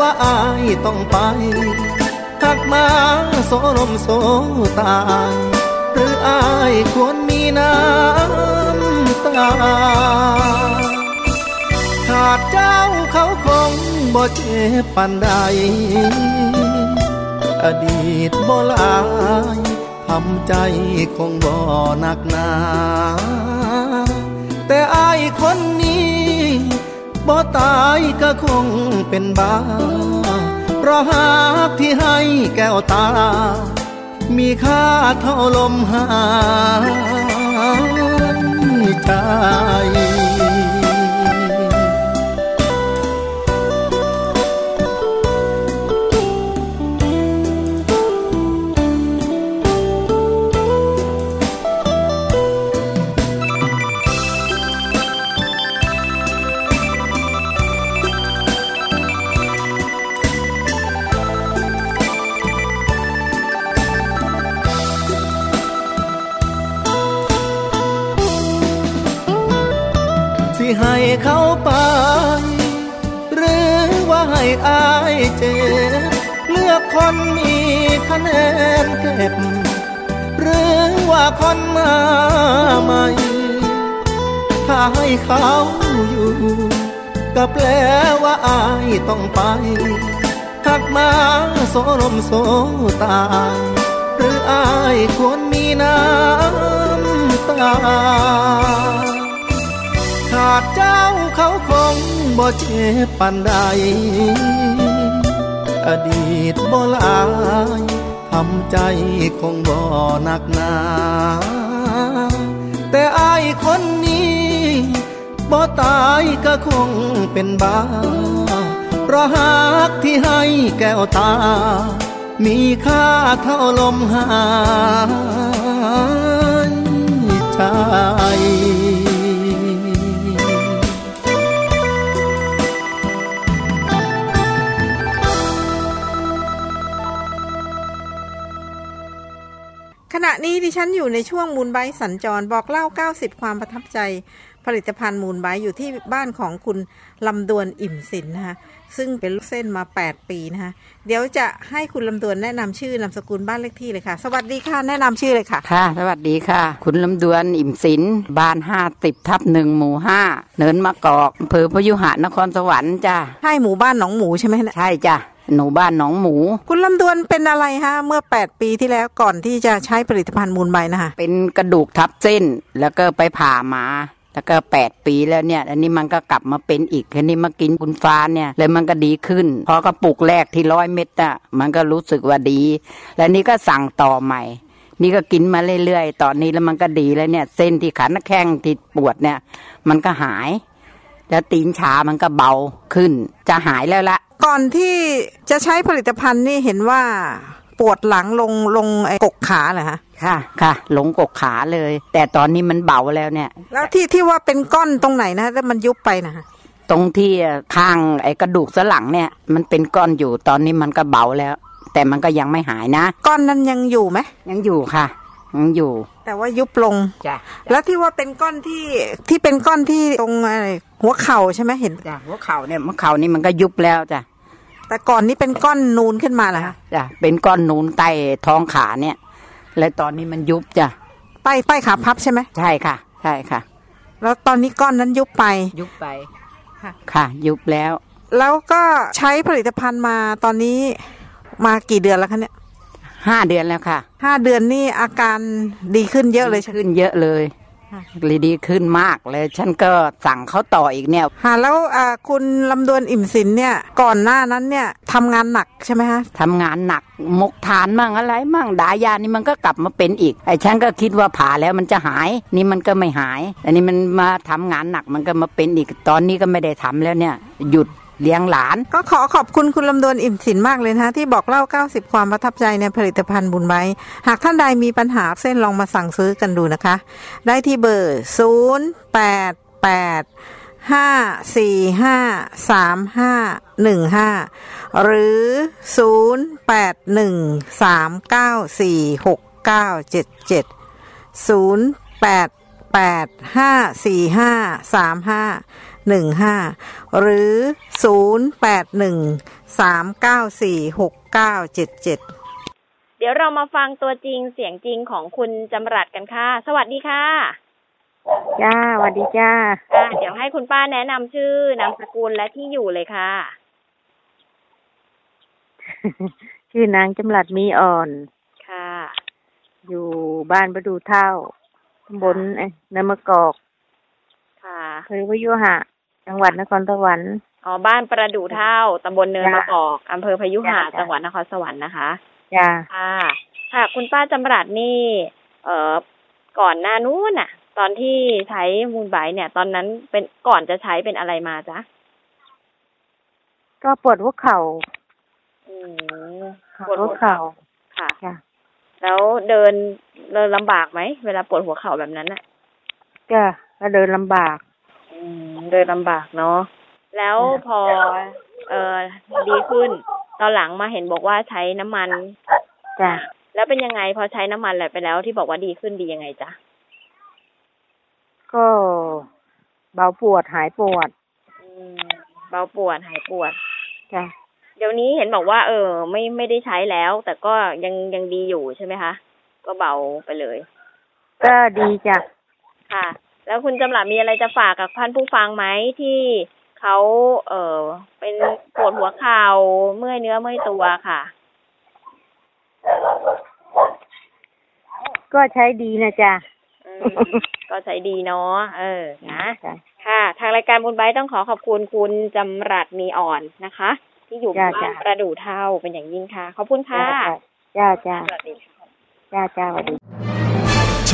ว่าอายต้องไป ทักมาโสลมโสตา หรืออายควรมีน้ำตา ขาดเจ้าเขาคงบ่เจ็บปานใด อดีตบ่ลาย ทำใจคงบ่หนักหนา แต่อายคนนี้บ่ตายก็คงเป็นบ้า เพราะหากที่ให้แก้วตา มีค่าเท่าลมหายใจ เขาไป หรือว่าให้อายเจ็บเลือกคนมีคะแนนเก็บ หรือว่าคนมาใหม่ ถ้าให้เขาอยู่ ก็แปลว่าอายต้องไปทักมาโสลมโสตา หรืออายควรมีน้ำตา ขาดเจ้าเขาคงบ่เจ็บปานใด อดีตบ่ลายทำใจคงบ่หนักหนา แต่อายคนนี้บ่ตายก็คงเป็นบ้า เพราะหากที่ให้แก้วตา มีค่าเท่าลมหายใจ ณะนี้ดิฉันอยู่ในช่วงมูลไบต์สัญจรบอกเล่า 90 ความประทับใจ ผลิตภัณฑ์มูลไบต์อยู่ที่บ้านของคุณลำดวนอิ่มสินนะคะซึ่งเป็นลูกเส้นมา 8 ปีนะคะเดี๋ยวจะให้คุณลำดวนแนะนำชื่อนามสกุลบ้านเลขที่เลยค่ะ สวัสดีค่ะแนะนำชื่อเลยค่ะ ค่ะ สวัสดีค่ะ คุณลำดวนอิ่มสินบ้านห้าติบทับหนึ่งหมู่ห้าเนินมะกอกอำเภอพยุหะนครสวรรค์จ้าให้หมู่บ้านหนองหมูใช่ไหมเนี่ยใช่จ้ะ หนูบ้านหนองหมู คุณลำดวนเป็นอะไรฮะเมื่อ 8 ปีที่แล้วก่อนที่จะใช้ผลิตภัณฑ์มูลไบต์นะคะเป็นกระดูกทับเส้นแล้วก็ไปผ่ามาแล้วก็แปดปีแล้วเนี่ย อันนี้มันก็กลับมาเป็นอีกอันนี้มากินคุณฟ้าเนี่ยแล้วมันก็ดีขึ้น พอกระปุกแรกที่ร้อยเม็ดอะมันก็รู้สึกว่าดี แล้วนี่ก็สั่งต่อใหม่ นี่ก็กินมาเรื่อยๆ ตอนนี้แล้วมันก็ดีแล้วเนี่ย เส้นที่ขาหน้าแข้งที่ปวดเนี่ย มันก็หาย แล้วตีนชามันก็เบาขึ้น จะหายแล้วละ ก่อนที่จะใช้ผลิตภัณฑ์นี่เห็นว่าปวดหลังลงลงไอ้กกขาเหรอฮะค่ะค่ะหลงกกขาเลย แต่ตอนนี้มันเบาแล้วเนี่ย แล้วที่ที่ว่าเป็นก้อนตรงไหนนะแล้วมันยุบไปนะฮะตรงที่ข้างไอ้กระดูกสันหลังเนี่ย มันเป็นก้อนอยู่ตอนนี้มันก็เบาแล้ว แต่มันก็ยังไม่หายนะ ก้อนนั้นยังอยู่ไหมยังอยู่ค่ะยังอยู่ แต่ว่ายุบลงจ้ะแล้วที่ว่าเป็นก้อนที่ที่เป็นก้อนที่ตรงอะไรหัวเข่าใช่ไหมเห็นจ้ะหัวเข่าเนี่ยหัวเข่านี่มันก็ยุบแล้วจ้ะ แต่ก่อนนี้เป็นก้อนนูนขึ้นมาเหรอคะจ้ะเป็นก้อนนูนใต้ท้องขาเนี่ย และตอนนี้มันยุบจ้ะใต้ใต้ขาพับใช่ไหมใช่ค่ะ ใช่ค่ะ แล้วตอนนี้ก้อนนั้นยุบไป ยุบไปค่ะยุบแล้ว แล้วก็ใช้ผลิตภัณฑ์มาตอนนี้มากี่เดือนแล้วคะเนี่ยห้าเดือนแล้วค่ะห้าเดือนนี่อาการดีขึ้นเยอะเลยใช่ไหมขึ้นเยอะเลยเลยดีขึ้นมากเลย ฉันก็สั่งเขาต่ออีกเนี่ยค่ะแล้วอ่าคุณลำดวนอิ่มสินเนี่ยก่อนหน้านั้นเนี่ยทำงานหนักใช่ไหมฮะทำงานหนักมกทานมั่งอะไรมั่งดายานี่มันก็กลับมาเป็นอีกไอ้ฉันก็คิดว่าผ่าแล้วมันจะหายนี่มันก็ไม่หาย อันนี้มันมาทำงานหนักมันก็มาเป็นอีกตอนนี้ก็ไม่ได้ทำแล้วเนี่ย หยุด เลี้ยงหลาน ก็ขอขอบคุณคุณลำดวนอิ่มสินมากเลยนะที่บอกเล่า 90 ความประทับใจในผลิตภัณฑ์บุญไบต์หากท่านใดมีปัญหาเส้นลองมาสั่งซื้อกันดูนะคะ ได้ที่เบอร์ 0 8 8 5 4 5 3 5 1 5 หรือ 0813946977 08854535 1 3 9 4 6 9 7 7 0 8 8 5 4 5 3 5หนึ่งห้าหรือศูนย์แปดหนึ่งสามเก้าสี่หกเก้าเจ็ดเจ็ดเดี๋ยวเรามาฟังตัวจริงเสียงจริงของคุณจำรัดกันค่ะ สวัสดีค่ะจ้าสวัสดีจ้าอ่าเดี๋ยวให้คุณป้าแนะนำชื่อนามสกุลและที่อยู่เลยค่ะ ชื่อนางจำหลัดมีอ่อน ค่ะ อยู่บ้านประดูเท่าตำบลเอ้ยนามะกอก ค่ะอำเภอพยุหะ จังหวัดนครสวรรค์อ๋อบ้านประดู่เท่าตำบลเนินจ้ะมะกอกอำเภอพยุหะจ้ะจังหวัดนครสวรรค์นะคะจ้าค่ะค่ะ คุณป้าจำรัดนี่ เอ่อก่อนหน้านู้นน่ะ ตอนที่ใช้มูลไบต์เนี่ย ตอนนั้นเป็นก่อนจะใช้เป็นอะไรมาจ๊ะก็ปวดหัวเข่าอืมปวดหัวเข่าค่ะจ้ะแล้วเดินเดินลำบากไหมเวลาปวดหัวเข่าแบบนั้นน่ะจ้าก็เดินลำบาก อืมเดินลำบากเนาะแล้วพอ เอ่อดีขึ้น ตอนหลังมาเห็นบอกว่าใช้น้ำมัน จ้ะแล้วเป็นยังไงพอใช้น้ำมันอะไรไปแล้วที่บอกว่าดีขึ้นดียังไงจ๊ะก็เบาปวดหายปวดอืมเบาปวดหายปวด จ้ะเดี๋ยวนี้เห็นบอกว่า เออ ไม่ไม่ได้ใช้แล้ว แต่ก็ยังยังดีอยู่ใช่ไหมคะ ก็เบาไปเลย ก็ดีจ้ะค่ะ แล้วคุณจำหลัดมีอะไรจะฝากกับท่านผู้ฟังไหมที่เขาเออเป็นปวดหัวเข่าเมื่อยเนื้อเมื่อยตัวค่ะ ก็ใช้ดีนะจ้ะอืมก็ใช้ดีเนาะเออนะค่ะ ทางรายการบุญไบต์ต้องขอขอบคุณคุณจำรัดมีอ่อนนะคะ ที่อยู่จ้าบ้านจ้าประดู่เท่าเป็นอย่างยิ่งค่ะ ขอบคุณค่ะจ้าจ้าสวัสดีค่ะ จ้าจ้าสวัสดีช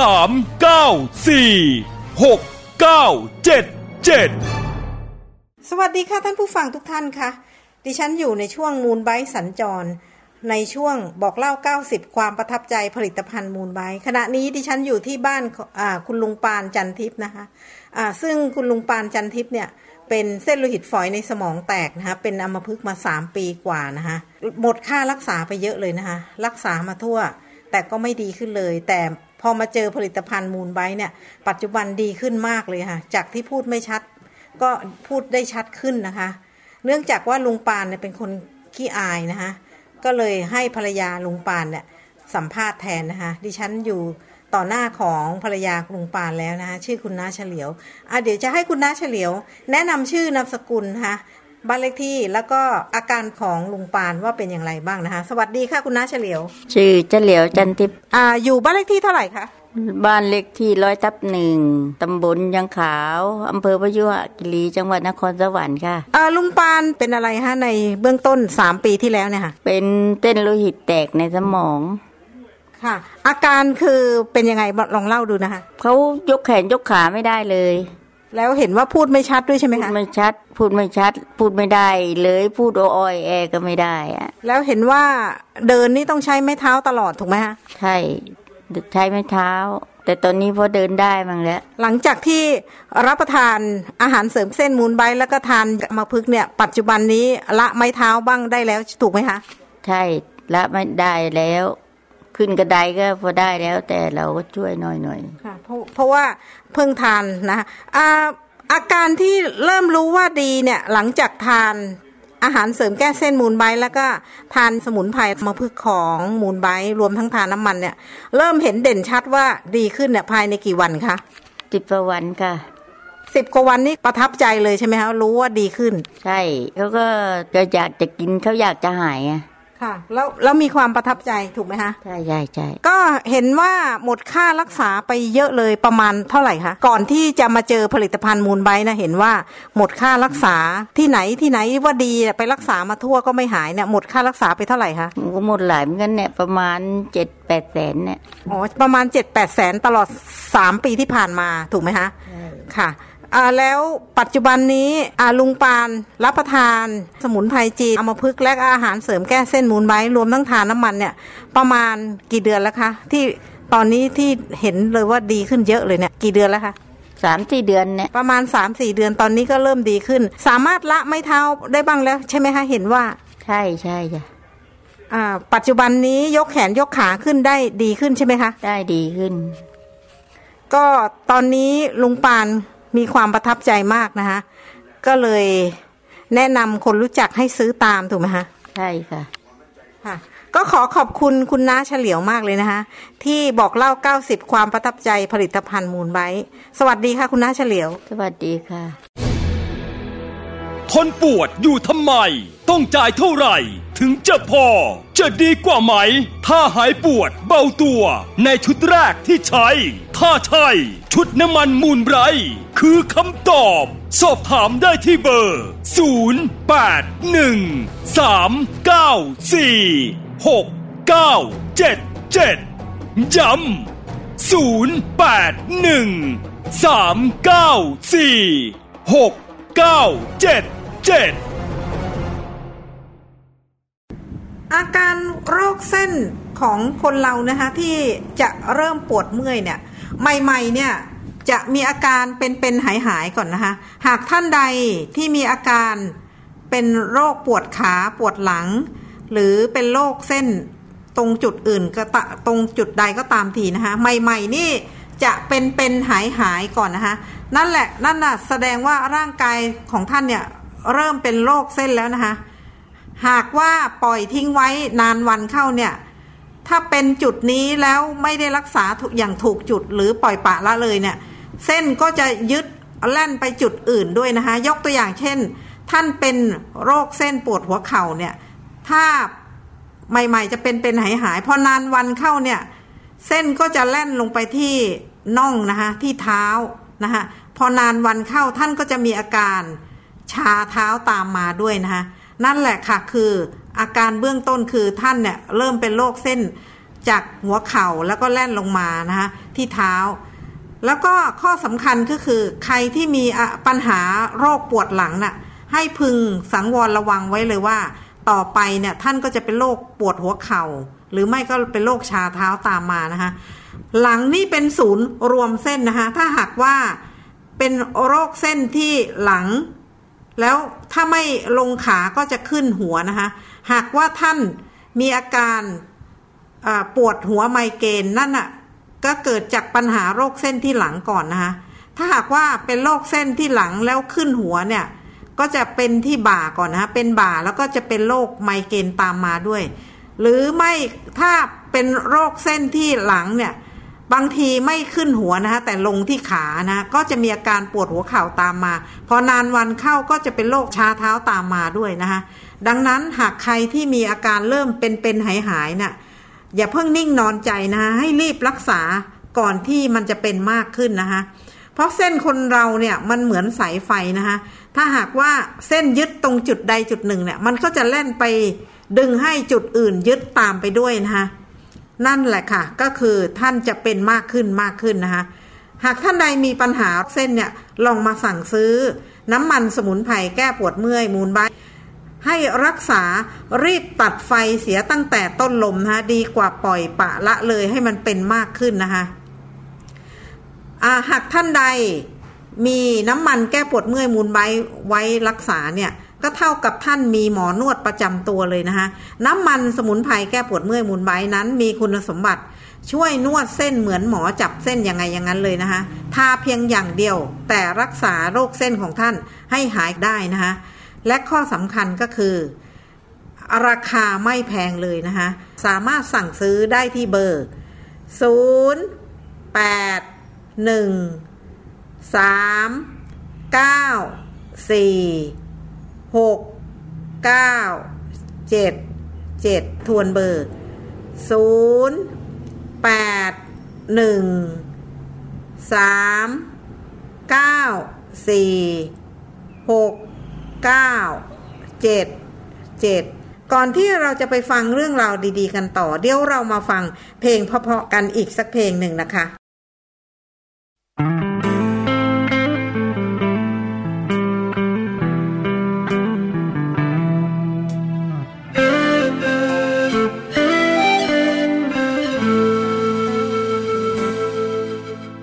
3 9 4 6 9 7 7สวัสดีค่ะท่านผู้ฟังทุกท่านค่ะ ดิฉันอยู่ในช่วงมูลไบต์สัญจร ในช่วงบอกเล่า 90 ความประทับใจผลิตภัณฑ์มูลไบขณะนี้ดิฉันอยู่ที่บ้านคุณลุงปานจันทิพย์นะคะซึ่งคุณลุงปานจันทิพย์เนี่ยเป็นเส้นโลหิตฝอยในสมองแตกนะคะเป็นอัมพฤกษ์มา 3 ปีกว่านะคะหมดค่ารักษาไปเยอะเลยนะคะรักษามาทั่ว แต่ก็ไม่ดีขึ้นเลย แต่ พอมาเจอผลิตภัณฑ์มูลไบเนี่ย ปัจจุบันดีขึ้นมากเลยค่ะ จากที่พูดไม่ชัด ก็พูดได้ชัดขึ้นนะคะ เนื่องจากว่าลุงปานเนี่ยเป็นคนขี้อายนะคะ ก็เลยให้ภรรยาลุงปานเนี่ยสัมภาษณ์แทนนะคะ ดิฉันอยู่ต่อหน้าของภรรยาลุงปานแล้วนะคะชื่อคุณน้าเฉลียวอะเดี๋ยวจะให้คุณน้าเฉลียว แนะนำชื่อนามสกุลนะคะ บ้านเลขที่แล้วก็อาการของลุงปานว่าเป็นอย่างไรบ้างนะคะ สวัสดีค่ะคุณน้าเฉลียว ชื่อเจเหลียวจันทิพย์อ่าอยู่บ้านเลขที่เท่าไหร่คะบ้านเล็กที่ร้อยทับหนึ่งตำบลยังขาวอำเภอพยุหคีรีจังหวัดนครสวรรค์ค่ะอ่าลุงปานเป็นอะไรฮะในเบื้องต้นสามปีที่แล้วเนี่ยค่ะเป็นเต้นโลหิตแตกในสมองค่ะ อาการคือเป็นยังไงลองเล่าดูนะคะเขายกแขนยกขาไม่ได้เลย แล้วเห็นว่าพูดไม่ชัดด้วยใช่ไหมพูคะดไม่ชัด พูดไม่ชัด พูดไม่ได้ เลยพูดโอ้อยแอก็ไม่ได้อะแล้วเห็นว่าเดินนี่ต้องใช้ไม้เท้าตลอดถูกไหมฮะใช่ใช้ไม้เท้า แต่ตอนนี้พอเดินได้มั้งแล้วหลังจากที่รับประทานอาหารเสริมเส้นมูลไบต์แล้วก็ทานมาพึกษ์เนี่ย ปัจจุบันนี้ละไม้เท้าบ้างได้แล้วถูกไหมคะ ใช่ละไม่ได้แล้ว ขึ้นกระไดก็พอได้แล้ว แต่เราก็ช่วยหน่อยหน่อยค่ะเพราะเพราะว่าเพิ่งทานนะคะอ่าอาการที่เริ่มรู้ว่าดีเนี่ยหลังจากทานอาหารเสริมแก้เส้นมูลไบต์แล้วก็ทานสมุนไพรมาพึกษ์ของมูลไบต์รวมทั้งทานน้ำมันเนี่ยเริ่มเห็นเด่นชัดว่าดีขึ้นเนี่ยภายในกี่วันคะสิบกว่าวันค่ะสิบกว่าวันนี้ประทับใจเลยใช่ไหมคะรู้ว่าดีขึ้น ใช่เขาก็ก็อยากจะกินเขาอยากจะหายไง ค่ะแล้วแล้วมีความประทับใจถูกไหมคะใช่ใช่ใช่ก็เห็นว่าหมดค่ารักษาไปเยอะเลยประมาณเท่าไหร่คะก่อนที่จะมาเจอผลิตภัณฑ์มูลไบต์นะเห็นว่าหมดค่ารักษาที่ไหนที่ไหนว่าดีไปรักษามาทั่วก็ไม่หายเนี่ยหมดค่ารักษาไปเท่าไหร่คะมันก็หมดหลายเหมือนกันเนี่ยประมาณเจ็ดแปดแสนเนี่ยอ๋อประมาณเจ็ดแปดแสนตลอดสามปีที่ผ่านมาถูกไหมคะค่ะอ่า แล้วปัจจุบันนี้อาลุงปานรับประทาน สมุนไพรจีนเอามาพึกษ์และอาหารเสริมแก้เส้นมูลไบต์รวมทั้งทานน้ำมันเนี่ยประมาณกี่เดือนแล้วคะ ที่ตอนนี้ที่เห็นเลยว่าดีขึ้นเยอะเลยเนี่ยกี่เดือนแล้วคะสามสี่เดือนเนี่ยประมาณสามสี่เดือนตอนนี้ก็เริ่มดีขึ้น สามารถละไม้เท้าได้บ้างแล้ว ใช่ไหมคะเห็นว่า ใช่ใช่จ้ะอ่า ปัจจุบันนี้ยกแขนยกขาขึ้นได้ดีขึ้นใช่ไหมคะ ได้ดีขึ้น ก็ตอนนี้ลุงปาน มีความประทับใจมากนะคะ ก็เลยแนะนำคนรู้จักให้ซื้อตามถูกไหมคะใช่ค่ะค่ะ ก็ขอขอบคุณคุณน้าเฉลียวมากเลยนะคะ ที่บอกเล่า 90 ความประทับใจผลิตภัณฑ์มูลไบต์สวัสดีค่ะ คุณน้าเฉลียว สวัสดีค่ะ ทนปวดอยู่ทำไม ต้องจ่ายเท่าไหร่ ถึงจะพอ จะดีกว่าไหม ถ้าหายปวดเบาตัว ในชุดแรกที่ใช้ ถ้าใช่ ชุดน้ำมันมูลไบร์คือคำตอบ สอบถามได้ที่เบอร์ 0 8 1 3 9 4 6 9 7 7 ย้ำ0 8 1 3 9 4 6 9 7 7 อาการโรคเส้นของคนเรานะคะที่จะเริ่มปวดเมื่อยเนี่ยใหม่ๆเนี่ยจะมีอาการเป็นๆหายๆก่อนนะคะหากท่านใดที่มีอาการเป็นโรคปวดขาปวดหลัง หรือเป็นโรคเส้นตรงจุดอื่นก็ตะตรงจุดใดก็ตามทีนะคะใหม่ๆนี่จะเป็นๆหายๆก่อนนะคะนั่นแหละนั่นน่ะแสดงว่าร่างกายของท่านเนี่ยเริ่มเป็นโรคเส้นแล้วนะคะ หากว่าปล่อยทิ้งไว้นานวันเข้าเนี่ย ถ้าเป็นจุดนี้แล้วไม่ได้รักษาอย่างถูกจุดหรือปล่อยปะละเลยเนี่ย เส้นก็จะยึดแล่นไปจุดอื่นด้วยนะคะ ยกตัวอย่างเช่น ท่านเป็นโรคเส้นปวดหัวเข่าเนี่ย ถ้าใหม่ ๆ จะเป็นเป็นหายหายพอนานวันเข้าเนี่ย เส้นก็จะแล่นลงไปที่น่องนะคะที่เท้านะคะพอนานวันเข้าท่านก็จะมีอาการชาเท้าตามมาด้วยนะคะ นั่นแหละค่ะ คืออาการเบื้องต้นคือท่านเนี่ยเริ่มเป็นโรคเส้นจากหัวเข่าแล้วก็แล่นลงมานะคะที่เท้า แล้วก็ข้อสำคัญก็คือ ใครที่มีปัญหาโรคปวดหลังน่ะให้พึงสังวรระวังไว้เลยว่า ต่อไปเนี่ยท่านก็จะเป็นโรคปวดหัวเข่า หรือไม่ก็เป็นโรคชาเท้าตามมานะคะหลังนี่เป็นศูนย์รวมเส้นนะคะถ้าหากว่าเป็นโรคเส้นที่หลัง แล้วถ้าไม่ลงขาก็จะขึ้นหัวนะคะ หากว่าท่านมีอาการปวดหัวไมเกรนนั่นอะก็เกิดจากปัญหาโรคเส้นที่หลังก่อนนะคะ ถ้าหากว่าเป็นโรคเส้นที่หลังแล้วขึ้นหัวเนี่ย ก็จะเป็นที่บ่าก่อนนะคะเป็นบ่าแล้วก็จะเป็นโรคไมเกรนตามมาด้วย หรือไม่ถ้าเป็นโรคเส้นที่หลังเนี่ย บางทีไม่ขึ้นหัวนะคะแต่ลงที่ขานะก็จะมีอาการปวดหัวเข่าตามมา พอนานวันเข้าก็จะเป็นโรคชาเท้าตามมาด้วยนะคะดังนั้นหากใครที่มีอาการเริ่มเป็นเป็นหายหายนะ่ะอย่าเพิ่งนิ่งนอนใจนะคะให้รีบรักษาก่อนที่มันจะเป็นมากขึ้นนะคะเพราะเส้นคนเราเนี่ยมันเหมือนสายไฟนะคะถ้าหากว่าเส้นยึดตรงจุดใดจุดหนึ่งเนี่ยมันก็จะแล่นไปดึงให้จุดอื่นยึดตามไปด้วยนะคะ นั่นแหละค่ะ ก็คือท่านจะเป็นมากขึ้นมากขึ้นนะคะ หากท่านใดมีปัญหาเส้นเนี่ยลองมาสั่งซื้อ น้ำมันสมุนไพรแก้ปวดเมื่อยมูลใบให้รักษารีบตัดไฟเสียตั้งแต่ต้นลมนะคะดีกว่าปล่อยปะละเลยให้มันเป็นมากขึ้นนะคะหากท่านใดมีน้ำมันแก้ปวดเมื่อยมูลใบไว้รักษาเนี่ย ก็เท่ากับท่านมีหมอนวดประจำตัวเลยนะคะ น้ำมันสมุนไพรแก้ปวดเมื่อยมูลใบนั้นมีคุณสมบัติช่วยนวดเส้นเหมือนหมอจับเส้นยังไงอย่างนั้นเลยนะคะ ทาเพียงอย่างเดียว แต่รักษาโรคเส้นของท่านให้หายได้นะคะ และข้อสำคัญก็คือ ราคาไม่แพงเลยนะคะ สามารถสั่งซื้อได้ที่เบอร์ 0 8 1 3 9 4 หกเก้าเจ็ดเจ็ดทวนเบอร์ศูนย์แปดหนึ่งสามเก้าสี่หกเก้าเจ็ดเจ็ดก่อนที่เราจะไปฟังเรื่องราวดีๆกันต่อ เดี๋ยวเรามาฟังเพลงเพาะๆกันอีกสักเพลงหนึ่งนะคะ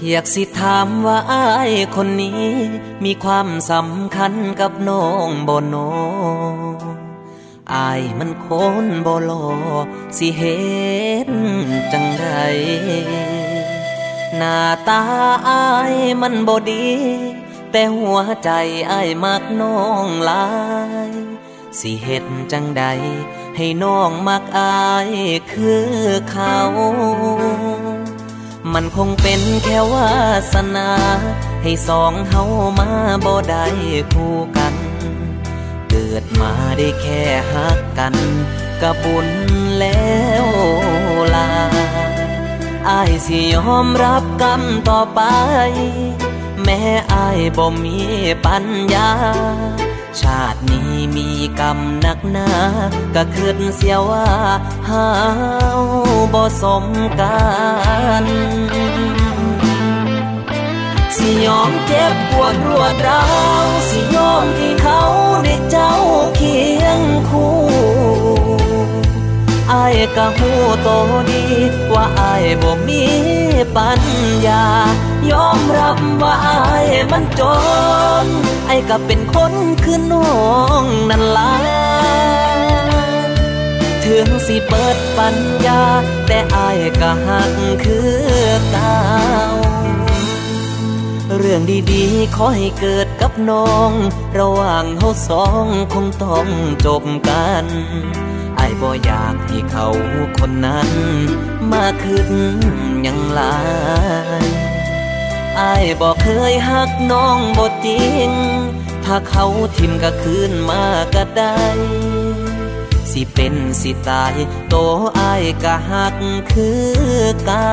อยากสิถามว่าอายคนนี้ มีความสำคัญกับน้องบ่โนอายมันคนบ่หลอสิเห็นจังไดหน้าตาอายมันบ่ดี แต่หัวใจอายมักน้องหลาย สิเห็ดจังใด ให้น้องมักอายคือเขา มันคงเป็นแค่วาสนา ให้สองเฮามาบ่ได้คู่กัน เกิดมาได้แค่หักกันกับบุญแล้วลาอายสิยอมรับกรรมต่อไป แม้อายบ่มีปัญญา ชาตินี้มีกรรมนักหนาก็คิดเสียว่าหาบ่สมกันสิยอมเจ็บปวดรวดร้าวสิยอมที่เขาได้เจ้าเคียงคู่อายก็หูโตดี ว่าอายบ่มีปัญญา ยอมรับว่าอายมันจน ไอ้ก็เป็นคนคือน้องนั่นล่ะถึงสิเปิดปัญญา แต่อายก็หักคือเก่าเรื่องดีๆ ขอให้เกิดกับน้อง ระหว่างเฮาสองคงต้องจบกันไอ้บ่อยากให้เขาคนนั้น มาขึ้นยังลาย ไอ้บ่เคยหักน้องบ่จริง ถ้าเขาทิมก็คืนมาก็ได้ สิเป็นสิตายโตอายก็หักคือเก่า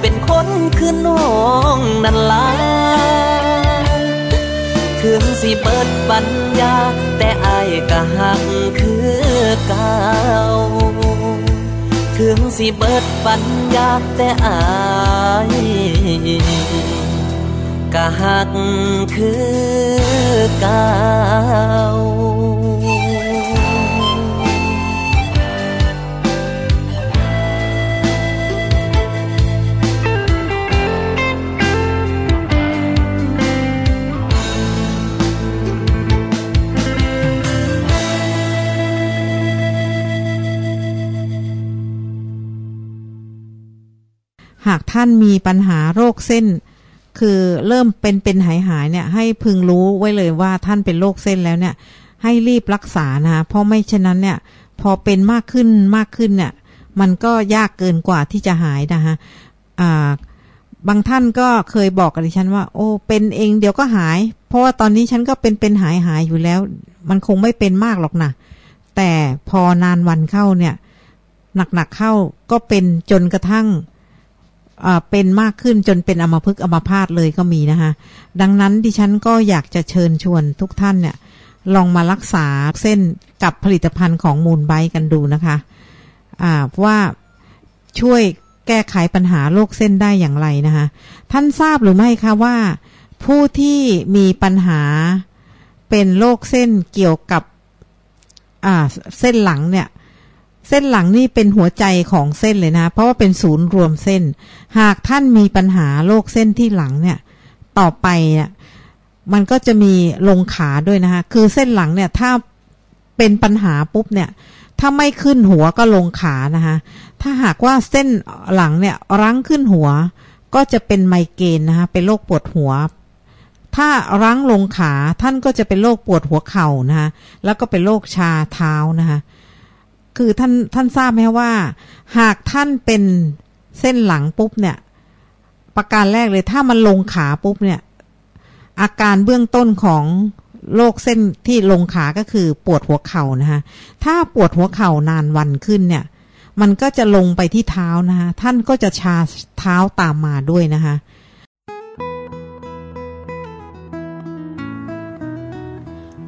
เป็นคนคือน้องนั่นล่ะถึงสิเปิดปัญญา แต่อายก็หักคือเก่าถึงสิเบิดปัญญา แต่อายก็หักคือเก่า ท่านมีปัญหาโรคเส้น คือเริ่มเป็นเป็นหายหายเนี่ย ให้พึงรู้ไว้เลยว่าท่านเป็นโรคเส้นแล้วเนี่ย ให้รีบรักษานะคะเพราะไม่เช่นนั้นเนี่ย พอเป็นมากขึ้นมากขึ้นเนี่ย มันก็ยากเกินกว่าที่จะหายนะคะอ่าบางท่านก็เคยบอกกับดิฉันว่า โอ้เป็นเองเดี๋ยวก็หาย เพราะว่าตอนนี้ฉันก็เป็นเป็นหายหายอยู่แล้ว มันคงไม่เป็นมากหรอกนะแต่พอนานวันเข้าเนี่ยหนักๆเข้าก็เป็นจนกระทั่ง เป็นมากขึ้นจนเป็นอมพฤกอมพาตเลยก็มีนะคะดังนั้นดิฉันก็อยากจะเชิญชวนทุกท่านเนี่ย ลองมารักษาเส้นกับผลิตภัณฑ์ของมูลไบกันดูนะคะอ่าว่าช่วยแก้ไขปัญหาโรคเส้นได้อย่างไรนะคะท่านทราบหรือไม่คะว่า ผู้ที่มีปัญหาเป็นโรคเส้นเกี่ยวกับอ่าเส้นหลังเนี่ย เส้นหลังนี่เป็นหัวใจของเส้นเลยนะ เพราะว่าเป็นศูนย์รวมเส้น หากท่านมีปัญหาโรคเส้นที่หลังเนี่ย ต่อไปเนี่ยมันก็จะมีลงขาด้วยนะคะคือเส้นหลังเนี่ยถ้าเป็นปัญหาปุ๊บเนี่ย ถ้าไม่ขึ้นหัวก็ลงขานะคะถ้าหากว่าเส้นหลังเนี่ยรั้งขึ้นหัว ก็จะเป็นไมเกรนนะคะเป็นโรคปวดหัว ถ้ารั้งลงขาท่านก็จะเป็นโรคปวดหัวเข่านะคะแล้วก็เป็นโรคชาเท้านะคะ คือท่านท่านทราบไหมว่า หากท่านเป็นเส้นหลังปุ๊บเนี่ย ประการแรกเลยถ้ามันลงขาปุ๊บเนี่ย อาการเบื้องต้นของโรคเส้นที่ลงขาก็คือปวดหัวเข่านะคะถ้าปวดหัวเข่านานวันขึ้นเนี่ย มันก็จะลงไปที่เท้านะคะท่านก็จะชาเท้าตามมาด้วยนะคะ